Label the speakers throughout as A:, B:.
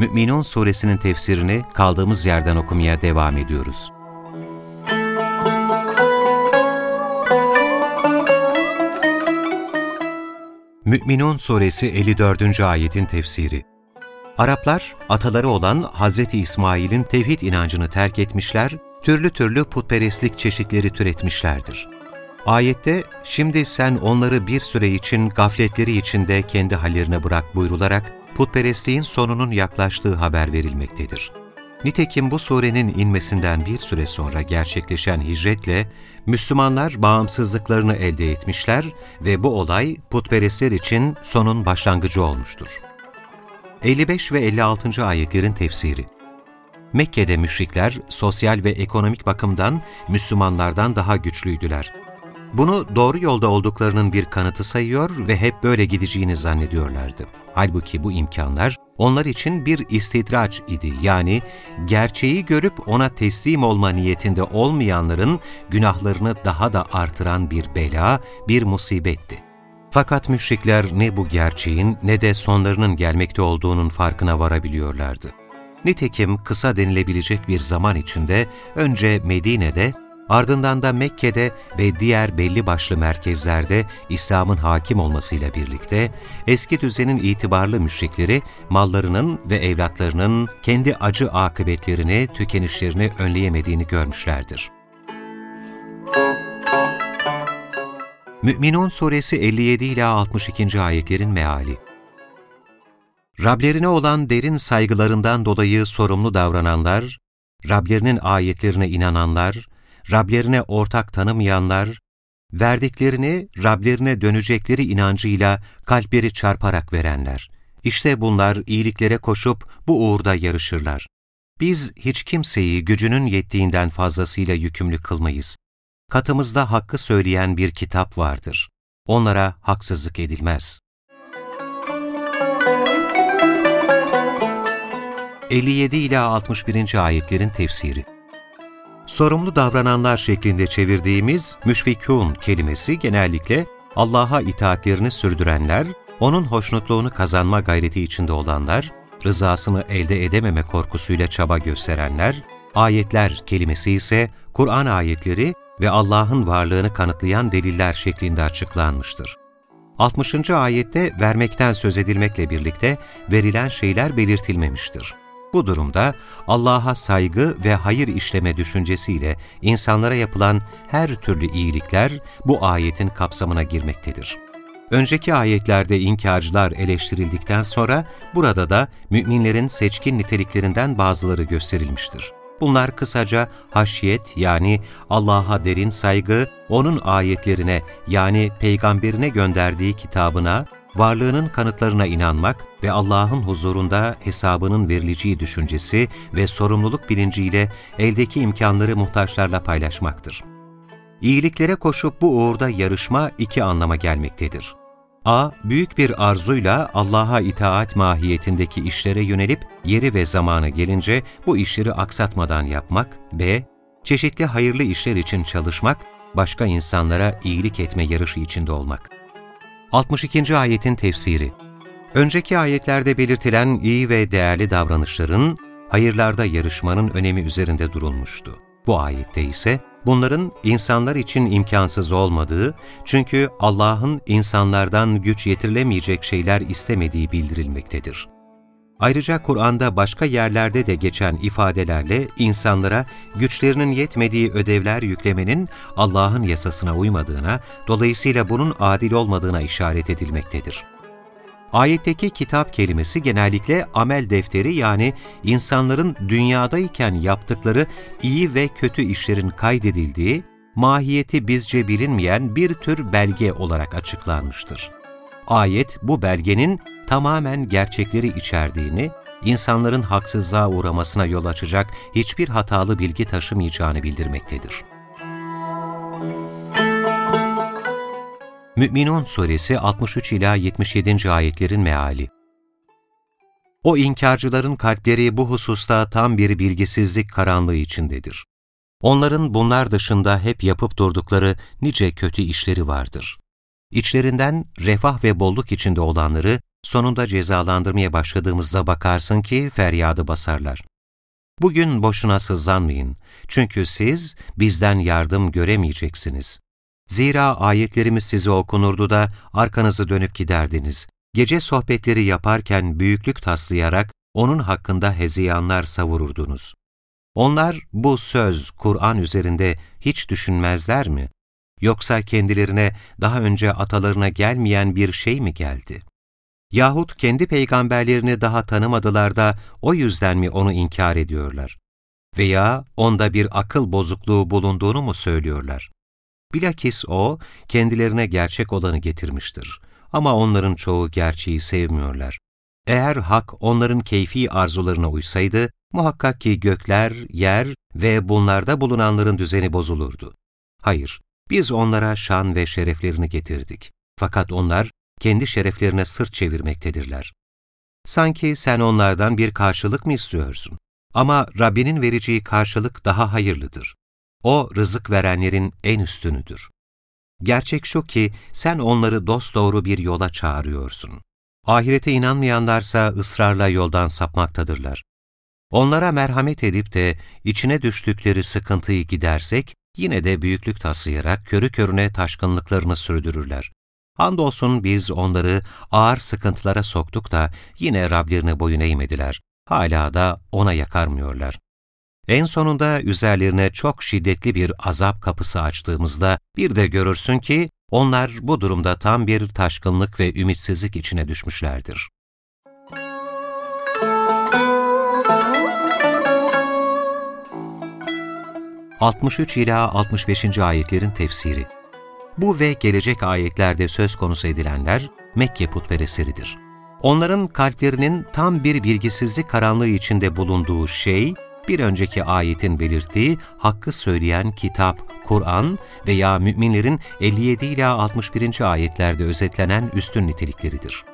A: Mü'minun suresinin tefsirini kaldığımız yerden okumaya devam ediyoruz. Mü'minun suresi 54. ayetin tefsiri Araplar, ataları olan Hz. İsmail'in tevhid inancını terk etmişler, türlü türlü putperestlik çeşitleri türetmişlerdir. Ayette, şimdi sen onları bir süre için gafletleri içinde kendi hallerine bırak buyrularak, putperestliğin sonunun yaklaştığı haber verilmektedir. Nitekim bu surenin inmesinden bir süre sonra gerçekleşen hicretle Müslümanlar bağımsızlıklarını elde etmişler ve bu olay putperestler için sonun başlangıcı olmuştur. 55 ve 56. ayetlerin tefsiri Mekke'de müşrikler sosyal ve ekonomik bakımdan Müslümanlardan daha güçlüydüler. Bunu doğru yolda olduklarının bir kanıtı sayıyor ve hep böyle gideceğini zannediyorlardı. Halbuki bu imkanlar onlar için bir istidraç idi. Yani gerçeği görüp ona teslim olma niyetinde olmayanların günahlarını daha da artıran bir bela, bir musibetti. Fakat müşrikler ne bu gerçeğin ne de sonlarının gelmekte olduğunun farkına varabiliyorlardı. Nitekim kısa denilebilecek bir zaman içinde önce Medine'de ardından da Mekke'de ve diğer belli başlı merkezlerde İslam'ın hakim olmasıyla birlikte eski düzenin itibarlı müşrikleri mallarının ve evlatlarının kendi acı akıbetlerini, tükenişlerini önleyemediğini görmüşlerdir. Mü'minun Suresi 57 ila 62. ayetlerin meali Rablerine olan derin saygılarından dolayı sorumlu davrananlar, Rablerinin ayetlerine inananlar, Rablerine ortak tanımayanlar, verdiklerini Rablerine dönecekleri inancıyla kalpleri çarparak verenler. İşte bunlar iyiliklere koşup bu uğurda yarışırlar. Biz hiç kimseyi gücünün yettiğinden fazlasıyla yükümlü kılmayız. Katımızda hakkı söyleyen bir kitap vardır. Onlara haksızlık edilmez. 57 ila 61. ayetlerin tefsiri sorumlu davrananlar şeklinde çevirdiğimiz müşfikûn kelimesi genellikle Allah'a itaatlerini sürdürenler, O'nun hoşnutluğunu kazanma gayreti içinde olanlar, rızasını elde edememe korkusuyla çaba gösterenler, ayetler kelimesi ise Kur'an ayetleri ve Allah'ın varlığını kanıtlayan deliller şeklinde açıklanmıştır. 60. ayette vermekten söz edilmekle birlikte verilen şeyler belirtilmemiştir. Bu durumda Allah'a saygı ve hayır işleme düşüncesiyle insanlara yapılan her türlü iyilikler bu ayetin kapsamına girmektedir. Önceki ayetlerde inkarcılar eleştirildikten sonra burada da müminlerin seçkin niteliklerinden bazıları gösterilmiştir. Bunlar kısaca haşyet yani Allah'a derin saygı, O'nun ayetlerine yani peygamberine gönderdiği kitabına, varlığının kanıtlarına inanmak ve Allah'ın huzurunda hesabının verileceği düşüncesi ve sorumluluk bilinciyle eldeki imkanları muhtaçlarla paylaşmaktır. İyiliklere koşup bu uğurda yarışma iki anlama gelmektedir. A. Büyük bir arzuyla Allah'a itaat mahiyetindeki işlere yönelip yeri ve zamanı gelince bu işleri aksatmadan yapmak. B. Çeşitli hayırlı işler için çalışmak, başka insanlara iyilik etme yarışı içinde olmak. 62. ayetin tefsiri Önceki ayetlerde belirtilen iyi ve değerli davranışların, hayırlarda yarışmanın önemi üzerinde durulmuştu. Bu ayette ise bunların insanlar için imkansız olmadığı, çünkü Allah'ın insanlardan güç yetirilemeyecek şeyler istemediği bildirilmektedir. Ayrıca Kur'an'da başka yerlerde de geçen ifadelerle insanlara güçlerinin yetmediği ödevler yüklemenin Allah'ın yasasına uymadığına, dolayısıyla bunun adil olmadığına işaret edilmektedir. Ayetteki kitap kelimesi genellikle amel defteri yani insanların dünyadayken yaptıkları iyi ve kötü işlerin kaydedildiği, mahiyeti bizce bilinmeyen bir tür belge olarak açıklanmıştır. Ayet bu belgenin tamamen gerçekleri içerdiğini, insanların haksızlığa uğramasına yol açacak hiçbir hatalı bilgi taşımayacağını bildirmektedir. Mü'minun Suresi 63 ila 77. ayetlerin meali. O inkarcıların kalpleri bu hususta tam bir bilgisizlik karanlığı içindedir. Onların bunlar dışında hep yapıp durdukları nice kötü işleri vardır. İçlerinden refah ve bolluk içinde olanları sonunda cezalandırmaya başladığımızda bakarsın ki feryadı basarlar. Bugün boşuna sızlanmayın. Çünkü siz bizden yardım göremeyeceksiniz. Zira ayetlerimiz size okunurdu da arkanızı dönüp giderdiniz. Gece sohbetleri yaparken büyüklük taslayarak onun hakkında heziyanlar savururdunuz. Onlar bu söz, Kur'an üzerinde hiç düşünmezler mi? Yoksa kendilerine daha önce atalarına gelmeyen bir şey mi geldi? Yahut kendi peygamberlerini daha tanımadılar da o yüzden mi onu inkar ediyorlar? Veya onda bir akıl bozukluğu bulunduğunu mu söylüyorlar? Bilakis o, kendilerine gerçek olanı getirmiştir. Ama onların çoğu gerçeği sevmiyorlar. Eğer hak onların keyfi arzularına uysaydı, muhakkak ki gökler, yer ve bunlarda bulunanların düzeni bozulurdu. Hayır, biz onlara şan ve şereflerini getirdik. Fakat onlar kendi şereflerine sırt çevirmektedirler. Sanki sen onlardan bir karşılık mı istiyorsun? Ama Rabbinin vereceği karşılık daha hayırlıdır. O, rızık verenlerin en üstünüdür. Gerçek şu ki, sen onları dosdoğru bir yola çağırıyorsun. Ahirete inanmayanlarsa ısrarla yoldan sapmaktadırlar. Onlara merhamet edip de içine düştükleri sıkıntıyı gidersek, yine de büyüklük taslayarak körü körüne taşkınlıklarını sürdürürler. Andolsun biz onları ağır sıkıntılara soktuk da yine Rablerine boyun eğmediler. Hala da ona yakarmıyorlar. En sonunda üzerlerine çok şiddetli bir azap kapısı açtığımızda bir de görürsün ki onlar bu durumda tam bir taşkınlık ve ümitsizlik içine düşmüşlerdir. ...63 ila 65. ayetlerin tefsiri Bu ve gelecek ayetlerde söz konusu edilenler Mekke putperestleridir. Onların kalplerinin tam bir bilgisizlik karanlığı içinde bulunduğu şey, bir önceki ayetin belirttiği hakkı söyleyen kitap, Kur'an veya müminlerin 57 ila 61. ayetlerde özetlenen üstün nitelikleridir.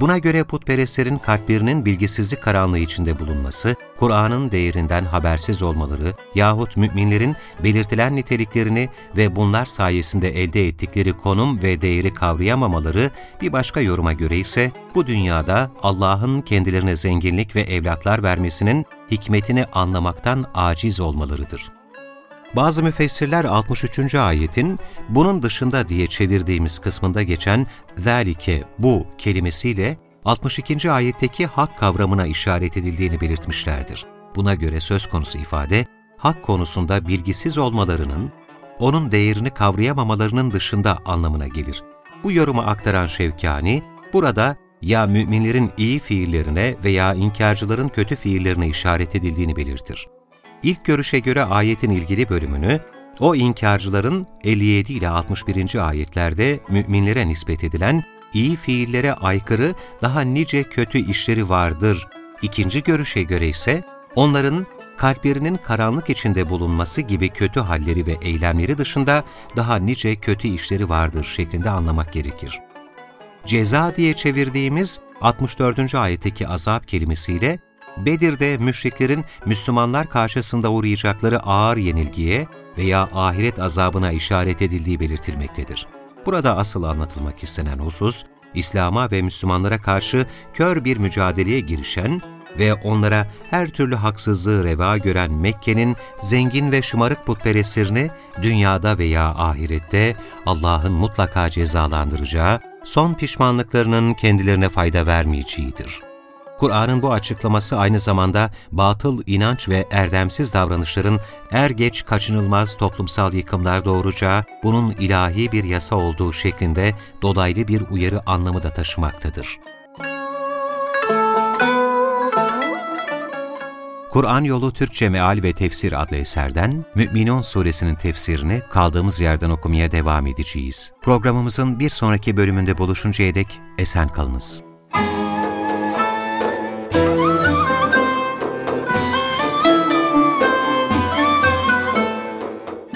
A: Buna göre putperestlerin kalplerinin bilgisizlik karanlığı içinde bulunması, Kur'an'ın değerinden habersiz olmaları yahut müminlerin belirtilen niteliklerini ve bunlar sayesinde elde ettikleri konum ve değeri kavrayamamaları bir başka yoruma göre ise bu dünyada Allah'ın kendilerine zenginlik ve evlatlar vermesinin hikmetini anlamaktan aciz olmalarıdır. Bazı müfessirler 63. ayetin bunun dışında diye çevirdiğimiz kısmında geçen ''zâlike bu'' kelimesiyle 62. ayetteki hak kavramına işaret edildiğini belirtmişlerdir. Buna göre söz konusu ifade, hak konusunda bilgisiz olmalarının, onun değerini kavrayamamalarının dışında anlamına gelir. Bu yorumu aktaran Şevkani, burada ya müminlerin iyi fiillerine veya inkarcıların kötü fiillerine işaret edildiğini belirtir. İlk görüşe göre ayetin ilgili bölümünü, o inkarcıların 57 ile 61. ayetlerde müminlere nispet edilen iyi fiillere aykırı daha nice kötü işleri vardır. İkinci görüşe göre ise onların kalplerinin karanlık içinde bulunması gibi kötü halleri ve eylemleri dışında daha nice kötü işleri vardır şeklinde anlamak gerekir. Ceza diye çevirdiğimiz 64. ayetteki azap kelimesiyle Bedir'de müşriklerin Müslümanlar karşısında uğrayacakları ağır yenilgiye veya ahiret azabına işaret edildiği belirtilmektedir. Burada asıl anlatılmak istenen husus, İslam'a ve Müslümanlara karşı kör bir mücadeleye girişen ve onlara her türlü haksızlığı reva gören Mekke'nin zengin ve şımarık putperestlerini dünyada veya ahirette Allah'ın mutlaka cezalandıracağı, son pişmanlıklarının kendilerine fayda vermeyeceğidir. Kur'an'ın bu açıklaması aynı zamanda batıl inanç ve erdemsiz davranışların er geç kaçınılmaz toplumsal yıkımlar doğuracağı, bunun ilahi bir yasa olduğu şeklinde dolaylı bir uyarı anlamı da taşımaktadır. Kur'an Yolu Türkçe Meal ve Tefsir adlı eserden Mü'minun suresinin tefsirini kaldığımız yerden okumaya devam edeceğiz. Programımızın bir sonraki bölümünde buluşuncaya dek esen kalınız.